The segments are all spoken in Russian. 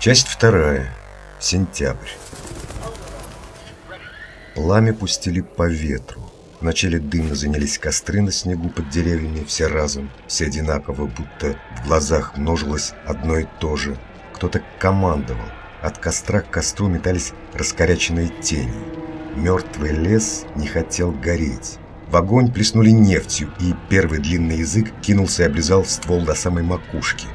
Часть вторая. Сентябрь. Пламя пустили по ветру. Вначале дымно занялись костры на снегу под деревьями, все разом, все одинаково, будто в глазах множилось одно и то же. Кто-то командовал. От костра к костру метались раскоряченные тени. Мертвый лес не хотел гореть. В огонь плеснули нефтью, и первый длинный язык кинулся и облизал ствол до самой макушки.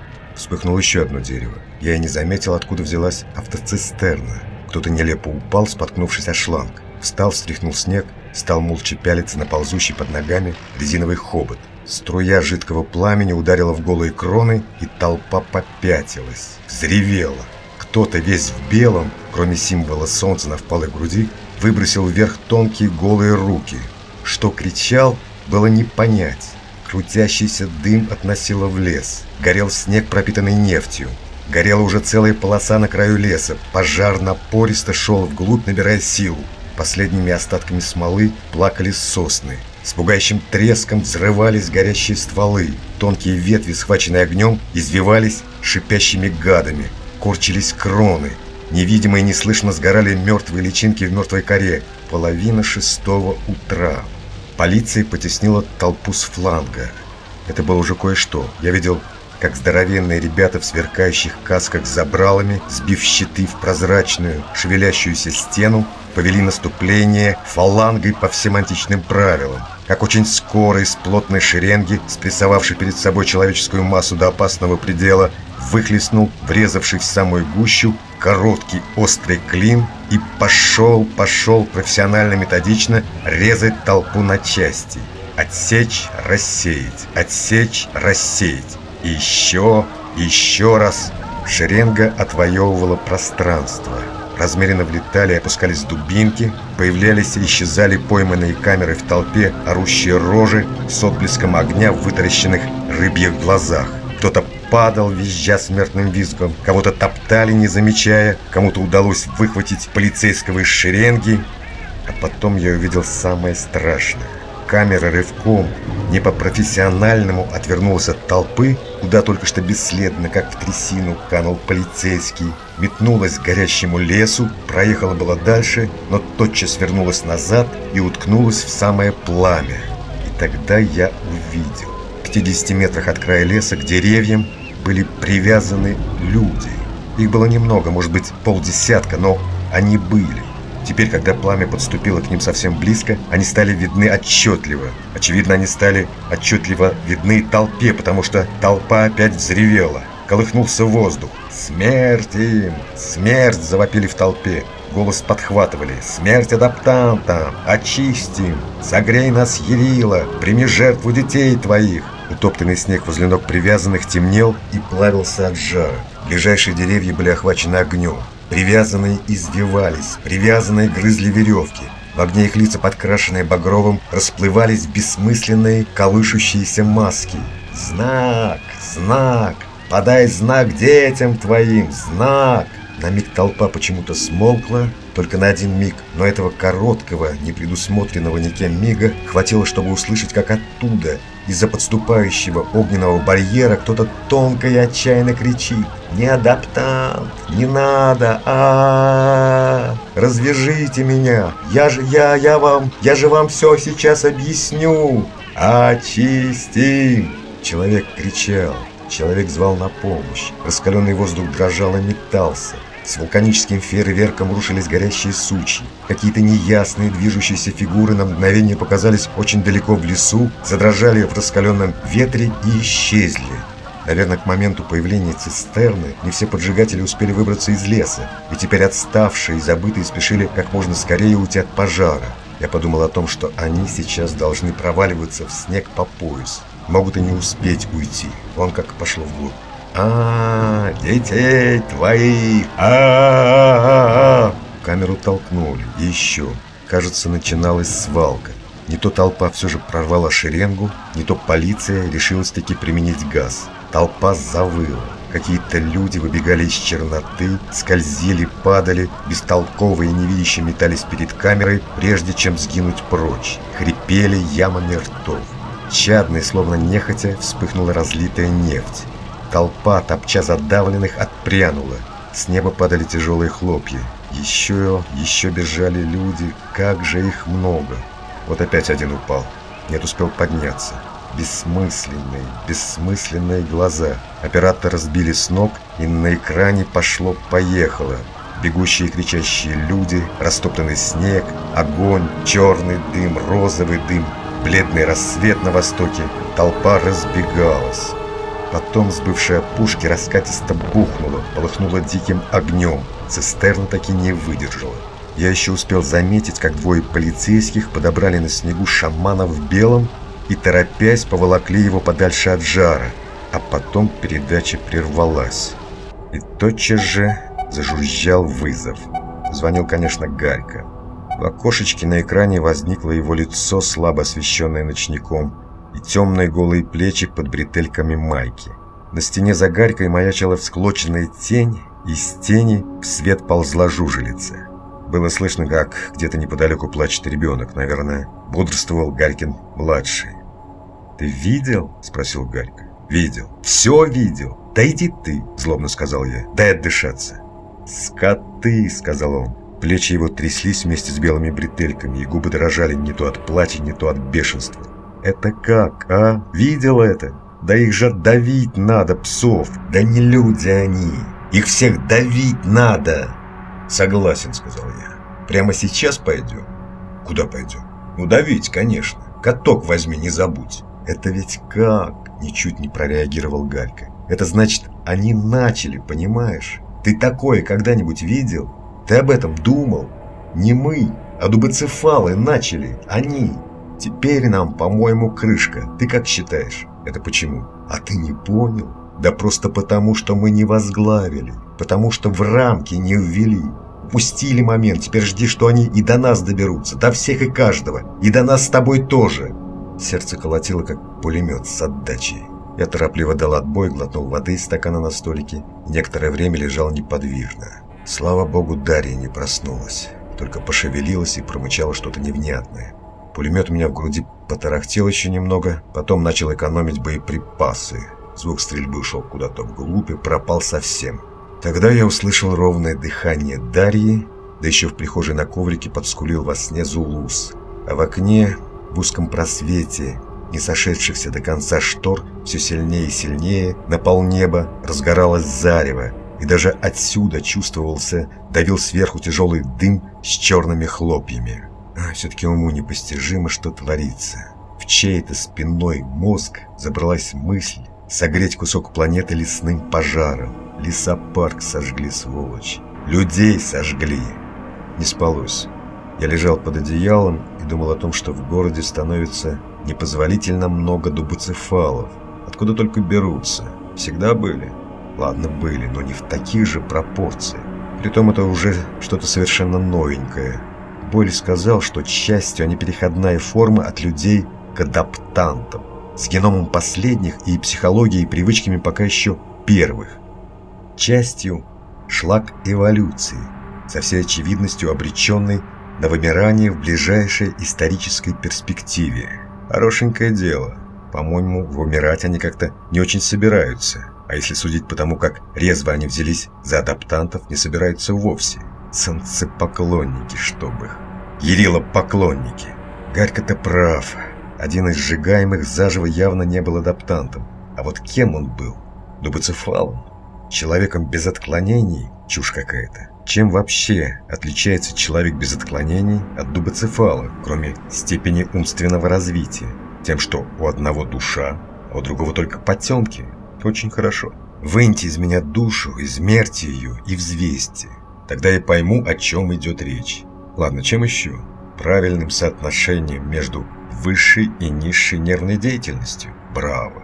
Вспыхнуло еще одно дерево. Я и не заметил, откуда взялась автоцистерна. Кто-то нелепо упал, споткнувшись о шланг. Встал, встряхнул снег, стал молча пялиться на ползущий под ногами резиновый хобот. Струя жидкого пламени ударила в голые кроны, и толпа попятилась, взревела. Кто-то весь в белом, кроме символа солнца на впалой груди, выбросил вверх тонкие голые руки. Что кричал, было не понять. Крутящийся дым относило в лес. Горел снег, пропитанный нефтью. Горела уже целая полоса на краю леса. Пожар напористо шел вглубь, набирая силу. Последними остатками смолы плакали сосны. С пугающим треском взрывались горящие стволы. Тонкие ветви, схваченные огнем, извивались шипящими гадами. Корчились кроны. Невидимо и неслышно сгорали мертвые личинки в мертвой коре. Половина шестого утра. Полиция потеснила толпу с фланга. Это было уже кое-что. Я видел как здоровенные ребята в сверкающих касках с забралами, сбив щиты в прозрачную, шевелящуюся стену, повели наступление фалангой по всем античным правилам, как очень скоро из плотной шеренги, спрессовавшей перед собой человеческую массу до опасного предела, выхлестнул, врезавший в самую гущу, короткий острый клин и пошел, пошел профессионально-методично резать толпу на части. Отсечь, рассеять, отсечь, рассеять. И еще, еще раз шеренга отвоевывала пространство. Размеренно влетали и опускались дубинки, появлялись и исчезали пойманные камерой в толпе орущие рожи с отблеском огня в вытаращенных рыбьих глазах. Кто-то падал, визжа смертным визгом, кого-то топтали, не замечая, кому-то удалось выхватить полицейского из шеренги. А потом я увидел самое страшное. Камера рывком, не по-профессиональному, отвернулась от толпы, куда только что бесследно, как в трясину, канул полицейский. Метнулась к горящему лесу, проехала была дальше, но тотчас вернулась назад и уткнулась в самое пламя. И тогда я увидел. В 50 метрах от края леса к деревьям были привязаны люди. Их было немного, может быть полдесятка, но они были. Теперь, когда пламя подступило к ним совсем близко, они стали видны отчетливо. Очевидно, они стали отчетливо видны толпе, потому что толпа опять взревела. Колыхнулся воздух. «Смерть им! Смерть!» – завопили в толпе. Голос подхватывали. «Смерть адаптантам! Очистим! Согрей нас, Ерила! Прими жертву детей твоих!» Утоптанный снег возле ног привязанных темнел и плавился от жара. Ближайшие деревья были охвачены огнем. Привязанные извивались, привязанные грызли веревки. В огне их лица, подкрашенные багровым, расплывались бессмысленные колышущиеся маски. «Знак! Знак! Подай знак детям твоим! Знак!» На миг толпа почему-то смолкла, только на один миг, но этого короткого, непредусмотренного никем мига хватило, чтобы услышать, как оттуда, из-за подступающего огненного барьера, кто-то тонко и отчаянно кричит «Не адаптант! Не надо! а, -а, Развяжите меня! Я же, я, я вам, я же вам все сейчас объясню! Очистим!» Человек кричал. Человек звал на помощь. Раскаленный воздух дрожал и метался. С вулканическим фейерверком рушились горящие сучи. Какие-то неясные движущиеся фигуры на мгновение показались очень далеко в лесу, задрожали в раскаленном ветре и исчезли. Наверное, к моменту появления цистерны не все поджигатели успели выбраться из леса, и теперь отставшие и забытые спешили как можно скорее уйти от пожара. Я подумал о том, что они сейчас должны проваливаться в снег по пояс. Могут и не успеть уйти. Вон как пошло вглубь. А, детей твоих! А, Камеру толкнули. Еще. Кажется, начиналась свалка. Не то толпа все же прорвала шеренгу, не то полиция решилась таки применить газ. Толпа завыла. Какие-то люди выбегали из черноты, скользили, падали, бестолковые невидящие метались перед камерой, прежде чем сгинуть прочь. Хрипели ямами ртов. Чадной, словно нехотя, вспыхнула разлитая нефть. Толпа, топча задавленных, отпрянула. С неба падали тяжелые хлопья. Еще, еще бежали люди. Как же их много. Вот опять один упал. Нет, успел подняться. Бессмысленные, бессмысленные глаза. Оператора сбили с ног, и на экране пошло-поехало. Бегущие кричащие люди, растоптанный снег, огонь, черный дым, розовый дым, бледный рассвет на востоке. Толпа разбегалась. Потом сбывшая пушки раскатисто бухнула, полыхнула диким огнем. Цистерна таки не выдержала. Я еще успел заметить, как двое полицейских подобрали на снегу шамана в белом и, торопясь, поволокли его подальше от жара. А потом передача прервалась. И тотчас же зажужжал вызов. Звонил, конечно, Галька. В окошечке на экране возникло его лицо, слабо освещенное ночником, и темные голые плечи под бретельками майки. На стене за Гарькой маячила всклоченная тень, и с тени в свет ползла жужелица. Было слышно, как где-то неподалеку плачет ребенок. Наверное, бодрствовал Галькин-младший. «Ты видел?» – спросил Галька. «Видел. Все видел. Да иди ты!» – злобно сказал я. «Дай отдышаться». «Скоты!» – сказал он. Плечи его тряслись вместе с белыми бретельками, и губы дрожали не то от плача, не то от бешенства. «Это как, а? Видел это? Да их же давить надо, псов! Да не люди они! Их всех давить надо!» «Согласен», — сказал я. «Прямо сейчас пойдем?» «Куда пойдем?» «Ну, давить, конечно. Каток возьми, не забудь». «Это ведь как?» — ничуть не прореагировал Галька. «Это значит, они начали, понимаешь? Ты такое когда-нибудь видел? Ты об этом думал? Не мы, а дубоцефалы начали, они. Теперь нам, по-моему, крышка. Ты как считаешь? Это почему? А ты не понял? Да просто потому, что мы не возглавили. Потому что в рамки не ввели. Упустили момент, теперь жди, что они и до нас доберутся, до всех и каждого, и до нас с тобой тоже. Сердце колотило, как пулемет с отдачей. Я торопливо дал отбой, глотнул воды из стакана на столике некоторое время лежал неподвижно. Слава богу, Дарья не проснулась, только пошевелилась и промычала что-то невнятное. Пулемет у меня в груди потарахтел еще немного, потом начал экономить боеприпасы. Звук стрельбы ушел куда-то вглубь и пропал совсем. Тогда я услышал ровное дыхание Дарьи, да еще в прихожей на коврике подскулил во сне Зулус. А в окне, в узком просвете, не сошедшихся до конца штор, все сильнее и сильнее, на полнеба разгоралось зарево, и даже отсюда чувствовался, давил сверху тяжелый дым с черными хлопьями. А, все-таки уму непостижимо, что творится. В чей-то спинной мозг забралась мысль согреть кусок планеты лесным пожаром. Лесопарк сожгли, сволочь. Людей сожгли. Не спалось. Я лежал под одеялом и думал о том, что в городе становится непозволительно много дубоцефалов. Откуда только берутся. Всегда были. Ладно, были, но не в таких же пропорциях. Притом это уже что-то совершенно новенькое. Бойли сказал, что частью они переходная форма от людей к адаптантам, с геномом последних и психологией и привычками пока еще первых. Частью шлак эволюции, со всей очевидностью обреченный на вымирание в ближайшей исторической перспективе. Хорошенькое дело. По-моему, вымирать они как-то не очень собираются. А если судить по тому, как резво они взялись за адаптантов, не собираются вовсе. Солнцепоклонники, чтоб их. Ярило-поклонники. Гарька-то прав. Один из сжигаемых заживо явно не был адаптантом. А вот кем он был? Дубоцефалом? Человеком без отклонений? Чушь какая-то. Чем вообще отличается человек без отклонений от дубоцефала, кроме степени умственного развития? Тем, что у одного душа, а у другого только потемки. Очень хорошо. Выньте из меня душу, измерьте ее и взвесьте. Тогда я пойму, о чем идет речь. Ладно, чем еще? Правильным соотношением между высшей и низшей нервной деятельностью. Браво.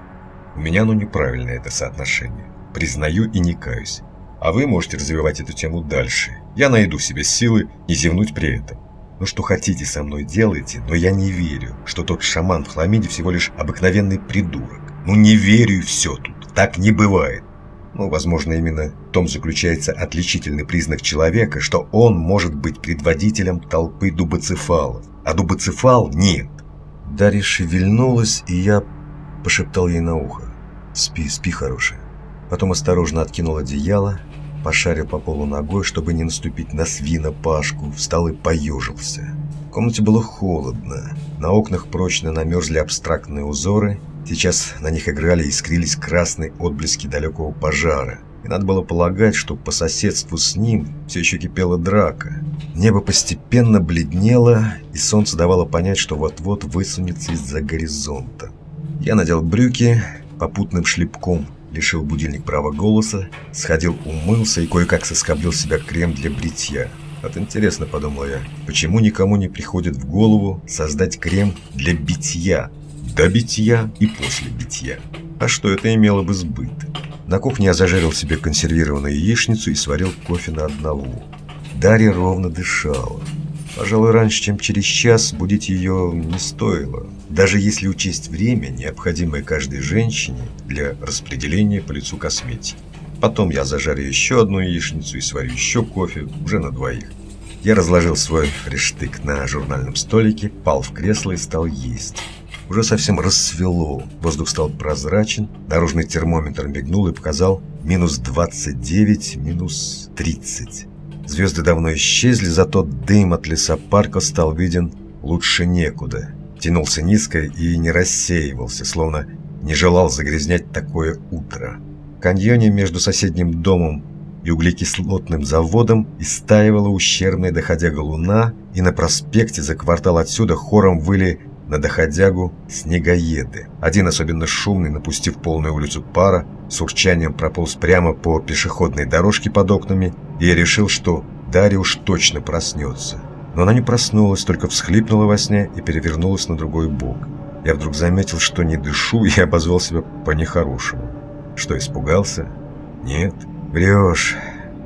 У меня оно неправильное это соотношение. Признаю и не каюсь. А вы можете развивать эту тему дальше. Я найду себе силы не зевнуть при этом. Ну что хотите со мной делайте, но я не верю, что тот шаман в хламиде всего лишь обыкновенный придурок. Ну не верю и все тут. Так не бывает. Ну, возможно, именно в том заключается отличительный признак человека, что он может быть предводителем толпы дубоцефалов, а дубоцефал нет. Дарья шевельнулась, и я пошептал ей на ухо. «Спи, спи, хорошая». Потом осторожно откинул одеяло, пошарил по полу ногой, чтобы не наступить на свина Пашку, встал и поежился. В комнате было холодно. На окнах прочно намерзли абстрактные узоры. Сейчас на них играли и искрились красные отблески далекого пожара. И надо было полагать, что по соседству с ним все еще кипела драка. Небо постепенно бледнело, и солнце давало понять, что вот-вот высунется из-за горизонта. Я надел брюки, попутным шлепком лишил будильник права голоса, сходил, умылся и кое-как соскоблил себя крем для бритья. Вот интересно, подумал я, почему никому не приходит в голову создать крем для битья, до битья и после битья? А что это имело бы сбыт? На кухне я зажарил себе консервированную яичницу и сварил кофе на одного. Дарья ровно дышала. Пожалуй, раньше, чем через час, будить ее не стоило. Даже если учесть время, необходимое каждой женщине для распределения по лицу косметики. Потом я зажарю еще одну яичницу и сварю еще кофе, уже на двоих. Я разложил свой фрештык на журнальном столике, пал в кресло и стал есть. Уже совсем рассвело, воздух стал прозрачен, дорожный термометр мигнул и показал минус 29, минус 30. Звезды давно исчезли, зато дым от лесопарка стал виден лучше некуда. Тянулся низко и не рассеивался, словно не желал загрязнять такое утро. В каньоне между соседним домом и углекислотным заводом истаивала ущербная доходяга луна, и на проспекте за квартал отсюда хором выли на доходягу снегоеды. Один особенно шумный, напустив полную улицу пара, с урчанием прополз прямо по пешеходной дорожке под окнами, и я решил, что Дарья уж точно проснется. Но она не проснулась, только всхлипнула во сне и перевернулась на другой бок. Я вдруг заметил, что не дышу, и обозвал себя по-нехорошему. Что, испугался? Нет. Врешь.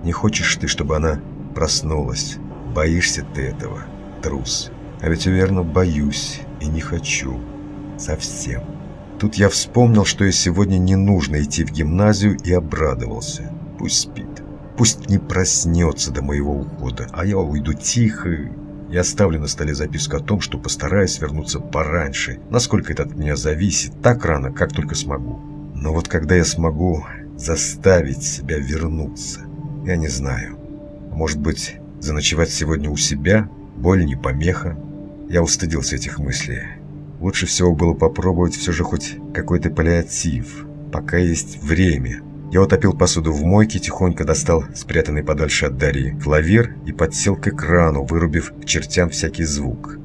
Не хочешь ты, чтобы она проснулась. Боишься ты этого, трус. А ведь уверенно боюсь и не хочу. Совсем. Тут я вспомнил, что и сегодня не нужно идти в гимназию и обрадовался. Пусть спит. Пусть не проснется до моего ухода, а я уйду тихо и оставлю на столе записку о том, что постараюсь вернуться пораньше, насколько это от меня зависит, так рано, как только смогу. Но вот когда я смогу заставить себя вернуться, я не знаю. Может быть, заночевать сегодня у себя, боль не помеха, я устыдился этих мыслей. Лучше всего было попробовать все же хоть какой-то паллиатив, пока есть время. Я утопил посуду в мойке, тихонько достал спрятанный подальше от Дарьи клавир и подсел к экрану, вырубив чертям всякий звук.